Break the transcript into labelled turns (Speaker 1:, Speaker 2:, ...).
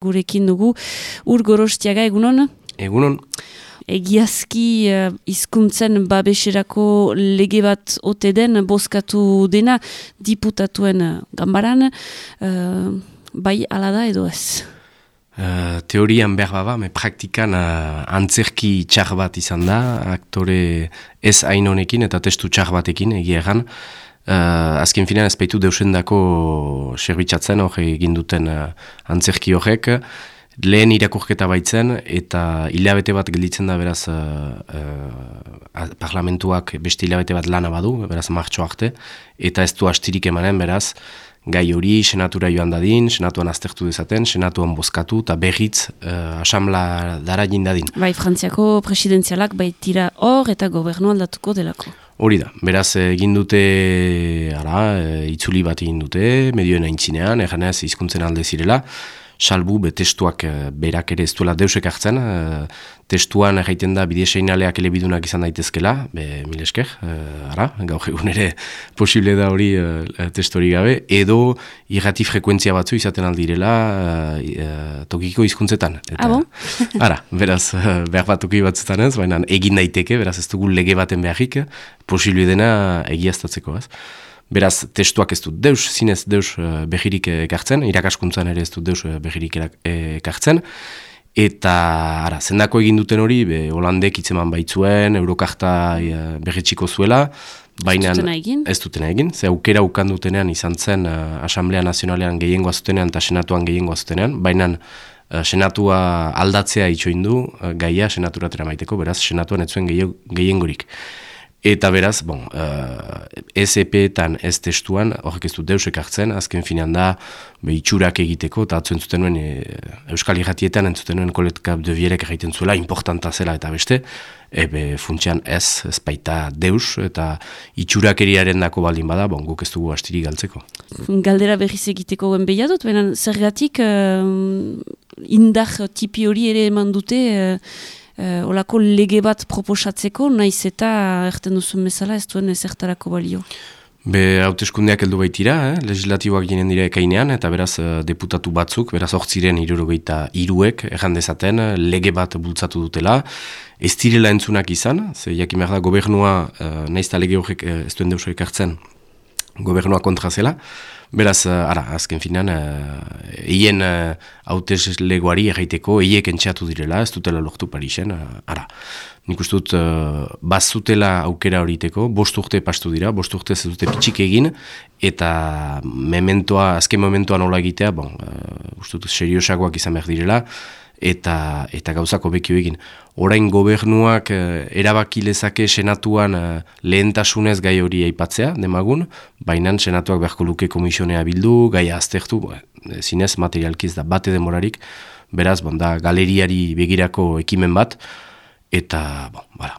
Speaker 1: Gurekin dugu, ur gorostiaga egunon?
Speaker 2: Egunon.
Speaker 1: Egiazki uh, izkuntzen babeserako lege bat ote den, bozkatu dena, diputatuen uh, gambaran, uh, bai alada edo ez?
Speaker 2: Uh, teorian behar baba, me praktikan uh, antzerki txar bat izan da, aktore ez hain honekin eta testu txar batekin egia egan. Uh, azken finean ez baitu deusendako serbitzatzen hori egin duten uh, antzerki horrek, lehen irakurketa baitzen eta hilabete bat gelditzen da beraz uh, uh, parlamentuak beste hilabete bat lana badu, beraz martxo arte, eta ez du astirik emanen beraz, gai hori senatura joan dadin, senatuan aztertu dezaten, senatuan bozkatu eta berriz uh, asamla dara jindadin.
Speaker 1: Bai, frantziako presidenzialak bai tira hor eta gobernu aldatuko delako.
Speaker 2: Hori da, beraz egin dute ara, e, itzuli bat egin dute, medioen aintzinean, eganez izkuntzen alde zirela, salbu be testuak eh, berak ere ez duela deusek hartzen, e, testuan erraiten da bide seinaleak elebidunak izan daitezkela, be mil esker, e, ara, gaur egun ere posible da hori testori gabe, edo irrati frekuentzia batzu izaten aldirela tokiko hizkuntzetan.
Speaker 1: Eta, ah, bon?
Speaker 2: ara, beraz, behar bat toki batzutan ez, baina egin daiteke, beraz ez dugu lege baten beharrik, posible dena egiaztatzeko ez. Beraz, testuak ez du deus, zinez deus uh, behirik ekartzen, irakaskuntzan ere ez du deus uh, behirik ekartzen. Eta, ara, zendako egin duten hori, be, Holandek itzeman baitzuen, Eurokarta uh, berritxiko zuela, baina ez dutena egin, ze aukera ukan dutenean izan zen uh, Asamblea Nazionalean gehiengoa zutenean eta Senatuan gehiengoa zutenean, baina uh, Senatua aldatzea itxoin du uh, gaia Senaturatera maiteko, beraz, Senatuan ez zuen gehiengorik. Eta beraz, bon, uh, eh, SEP-etan ez testuan, horrek ez du deusek hartzen, azken finean da, be, itxurak egiteko, eta atzuen zuten nuen, e, Euskal Iratietan entzuten nuen koletkap de bierek egiten zuela, importanta zela eta beste, ebe funtsian ez, ez baita deus, eta itxurak eriaren dako baldin bada, bon, guk ez dugu astiri galtzeko.
Speaker 1: Galdera berriz egiteko guen behia dut, benen zergatik uh, indar tipi hori ere eman dute, uh, uh, olako lege bat proposatzeko, naiz eta erten duzun bezala ez duen ezertarako balio.
Speaker 2: Be, hauteskundeak heldu baitira, eh? legislatiboak ginen dira ekainean, eta beraz uh, deputatu batzuk, beraz hortziren irurogeita iruek, erran dezaten, lege bat bultzatu dutela, ez direla entzunak izan, ze jakin da gobernua, uh, naiz lege horrek uh, ez duen deusek hartzen, gobernua kontra zela, Beraz, uh, ara, azken finan, uh, eien uh, hautez legoari erraiteko, eiek entxeatu direla, ez dutela lortu Parisen, ara. Nik uh, bazutela aukera horiteko, bost urte pastu dira, bost urte ez dute pitxik egin, eta mementoa, azken momentoa nola egitea, bon, uste dut, seriosagoak izan behar direla, eta eta gauzako bekio egin. Orain gobernuak eh, erabaki lezake senatuan eh, lehentasunez gai hori aipatzea, demagun, baina senatuak beharko luke komisionea bildu, gai aztertu, eh, zinez materialkiz da bate demorarik, beraz, bon, da galeriari begirako ekimen bat, eta, bon, bala,